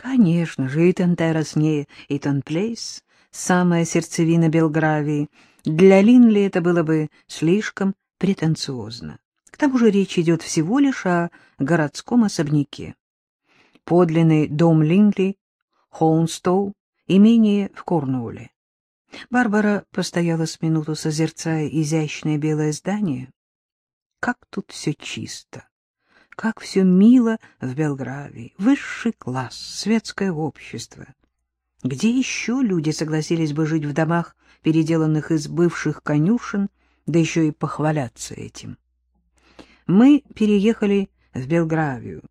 Конечно же, Итан Террас не Итан Плейс, самая сердцевина Белгравии. Для Линли это было бы слишком претенциозно. К тому же речь идет всего лишь о городском особняке. Подлинный дом Линли, Хоунстоу, имение в Корнуолле. Барбара постояла с минуту, созерцая изящное белое здание. Как тут все чисто, как все мило в Белгравии, высший класс, светское общество. Где еще люди согласились бы жить в домах, переделанных из бывших конюшен, да еще и похваляться этим? Мы переехали в Белгравию.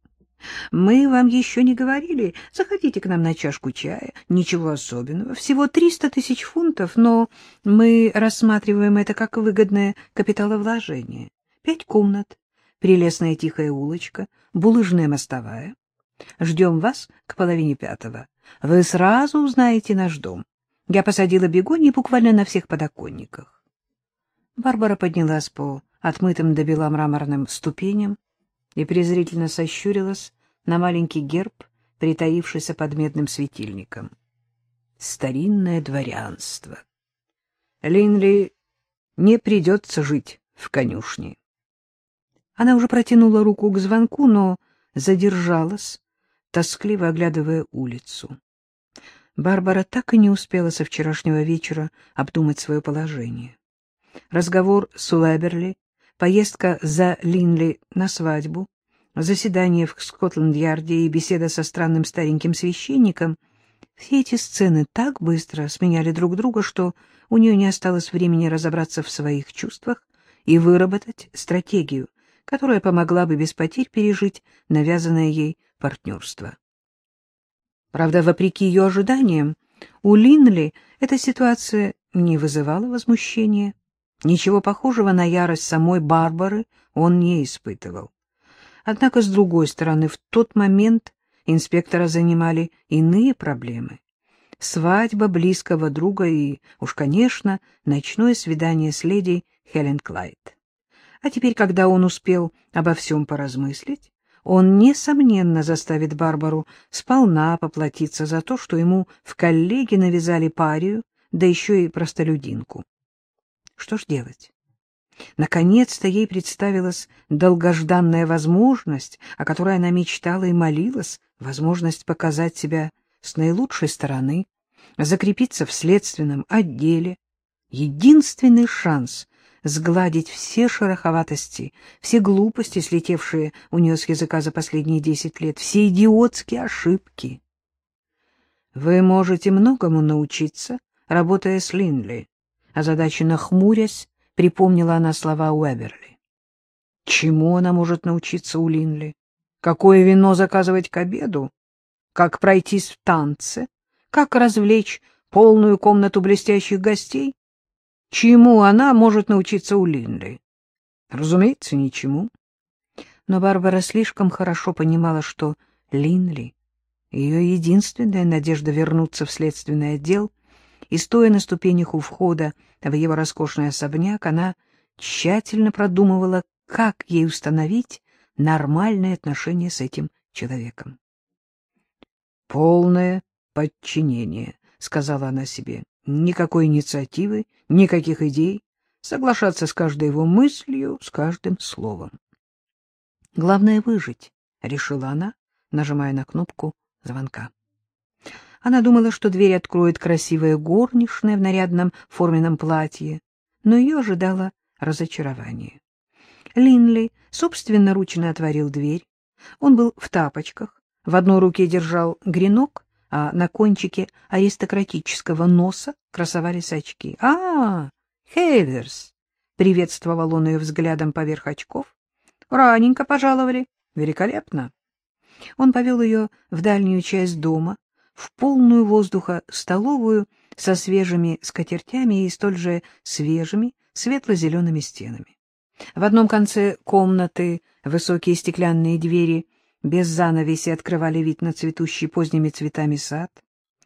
Мы вам еще не говорили. Заходите к нам на чашку чая. Ничего особенного. Всего 300 тысяч фунтов, но мы рассматриваем это как выгодное капиталовложение. Пять комнат, прелестная тихая улочка, булыжная мостовая. Ждем вас к половине пятого. Вы сразу узнаете наш дом. Я посадила бегонии буквально на всех подоконниках. Барбара поднялась по отмытым до бела мраморным ступеням и презрительно сощурилась на маленький герб, притаившийся под медным светильником. Старинное дворянство. Линли не придется жить в конюшне. Она уже протянула руку к звонку, но задержалась, тоскливо оглядывая улицу. Барбара так и не успела со вчерашнего вечера обдумать свое положение. Разговор с Уэберли, поездка за Линли на свадьбу, заседание в Скотланд-Ярде и беседа со странным стареньким священником — все эти сцены так быстро сменяли друг друга, что у нее не осталось времени разобраться в своих чувствах и выработать стратегию, которая помогла бы без потерь пережить навязанное ей партнерство. Правда, вопреки ее ожиданиям, у Линли эта ситуация не вызывала возмущения. Ничего похожего на ярость самой Барбары он не испытывал. Однако, с другой стороны, в тот момент инспектора занимали иные проблемы. Свадьба близкого друга и, уж, конечно, ночное свидание с леди Хелен Клайд. А теперь, когда он успел обо всем поразмыслить, он, несомненно, заставит Барбару сполна поплатиться за то, что ему в коллеге навязали парию, да еще и простолюдинку. Что ж делать? Наконец-то ей представилась долгожданная возможность, о которой она мечтала и молилась, возможность показать себя с наилучшей стороны, закрепиться в следственном отделе. Единственный шанс сгладить все шероховатости, все глупости, слетевшие у нее с языка за последние десять лет, все идиотские ошибки. Вы можете многому научиться, работая с Линли, озадаченно хмурясь, припомнила она слова Уэберли. Чему она может научиться у Линли? Какое вино заказывать к обеду? Как пройтись в танце? Как развлечь полную комнату блестящих гостей? Чему она может научиться у Линли? Разумеется, ничему. Но Барбара слишком хорошо понимала, что Линли — ее единственная надежда вернуться в следственный отдел, и, стоя на ступенях у входа в его роскошный особняк, она тщательно продумывала, как ей установить нормальные отношения с этим человеком. «Полное подчинение», — сказала она себе. Никакой инициативы, никаких идей, соглашаться с каждой его мыслью, с каждым словом. Главное — выжить, — решила она, нажимая на кнопку звонка. Она думала, что дверь откроет красивая горничная в нарядном форменном платье, но ее ожидало разочарование. Линли собственноручно отворил дверь. Он был в тапочках, в одной руке держал гренок, а на кончике аристократического носа красовались очки. — А, Хейверс! — приветствовал он ее взглядом поверх очков. — Раненько пожаловали. Великолепно. Он повел ее в дальнюю часть дома, в полную воздуха столовую со свежими скатертями и столь же свежими светло-зелеными стенами. В одном конце комнаты высокие стеклянные двери — без занавеси открывали вид на цветущий поздними цветами сад.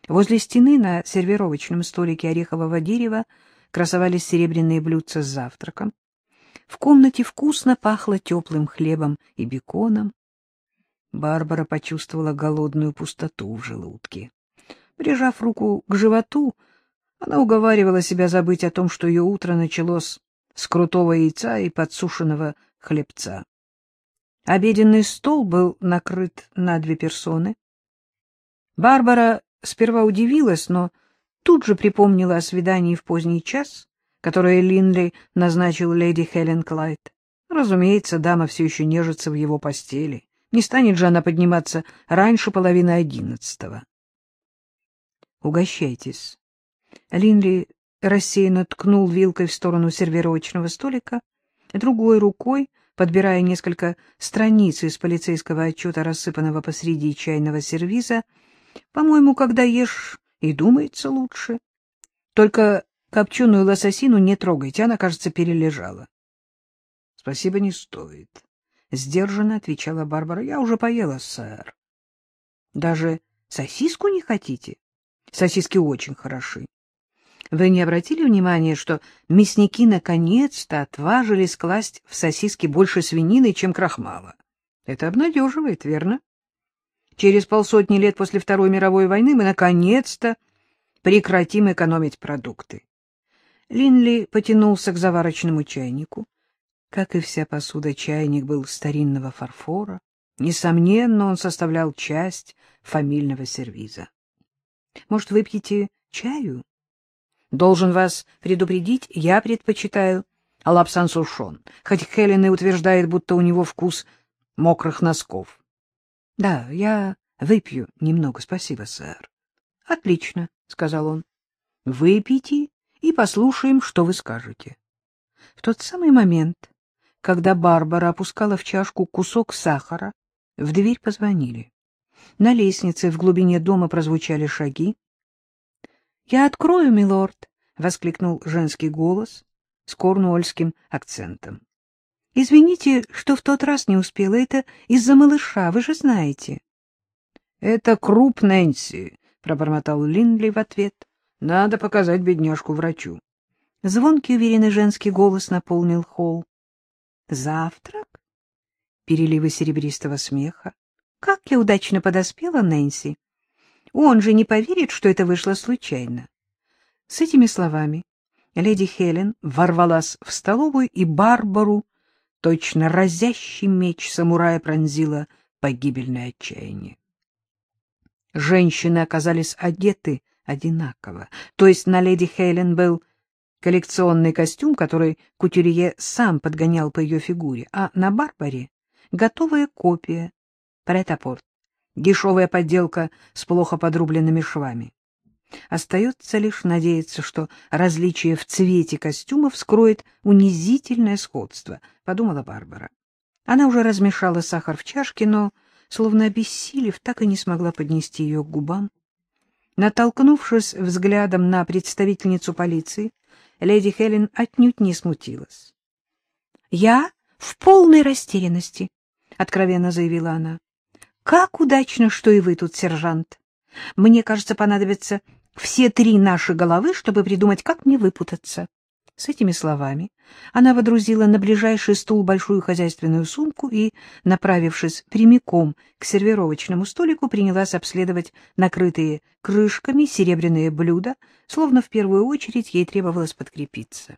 Возле стены на сервировочном столике орехового дерева красовались серебряные блюдца с завтраком. В комнате вкусно пахло теплым хлебом и беконом. Барбара почувствовала голодную пустоту в желудке. Прижав руку к животу, она уговаривала себя забыть о том, что ее утро началось с крутого яйца и подсушенного хлебца. Обеденный стол был накрыт на две персоны. Барбара сперва удивилась, но тут же припомнила о свидании в поздний час, которое Линли назначил леди Хелен Клайд. Разумеется, дама все еще нежится в его постели. Не станет же она подниматься раньше половины одиннадцатого. «Угощайтесь». Линли рассеянно ткнул вилкой в сторону сервировочного столика, другой рукой, подбирая несколько страниц из полицейского отчета, рассыпанного посреди чайного сервиза, «По-моему, когда ешь, и думается лучше. Только копченую лососину не трогайте, она, кажется, перележала». «Спасибо, не стоит», — сдержанно отвечала Барбара. «Я уже поела, сэр». «Даже сосиску не хотите?» «Сосиски очень хороши. Вы не обратили внимания, что мясники наконец-то отважились класть в сосиски больше свинины, чем крахмала? Это обнадеживает, верно? Через полсотни лет после Второй мировой войны мы наконец-то прекратим экономить продукты. Линли потянулся к заварочному чайнику. Как и вся посуда, чайник был старинного фарфора. Несомненно, он составлял часть фамильного сервиза. — Может, выпьете чаю? Должен вас предупредить, я предпочитаю лапсан-сушон, хоть Хелен и утверждает, будто у него вкус мокрых носков. — Да, я выпью немного, спасибо, сэр. — Отлично, — сказал он. — Выпейте и послушаем, что вы скажете. В тот самый момент, когда Барбара опускала в чашку кусок сахара, в дверь позвонили. На лестнице в глубине дома прозвучали шаги. — Я открою, милорд, — воскликнул женский голос с корнуольским акцентом. — Извините, что в тот раз не успела. Это из-за малыша, вы же знаете. — Это круп Нэнси, — пробормотал Линдли в ответ. — Надо показать бедняжку врачу. Звонкий уверенный женский голос наполнил холл. — Завтрак? Переливы серебристого смеха. Как я удачно подоспела, Нэнси. Он же не поверит, что это вышло случайно. С этими словами леди Хелен ворвалась в столовую, и Барбару, точно разящий меч самурая, пронзила погибельное отчаяние. Женщины оказались одеты одинаково, то есть на леди Хелен был коллекционный костюм, который кутюрье сам подгонял по ее фигуре, а на Барбаре готовая копия, претапорт, дешевая подделка с плохо подрубленными швами. Остается лишь надеяться, что различие в цвете костюмов скроет унизительное сходство, — подумала Барбара. Она уже размешала сахар в чашке, но, словно обессилев, так и не смогла поднести ее к губам. Натолкнувшись взглядом на представительницу полиции, леди Хелен отнюдь не смутилась. — Я в полной растерянности, — откровенно заявила она. — Как удачно, что и вы тут, сержант. Мне кажется, понадобится все три наши головы, чтобы придумать, как мне выпутаться. С этими словами она водрузила на ближайший стул большую хозяйственную сумку и, направившись прямиком к сервировочному столику, принялась обследовать накрытые крышками серебряные блюда, словно в первую очередь ей требовалось подкрепиться.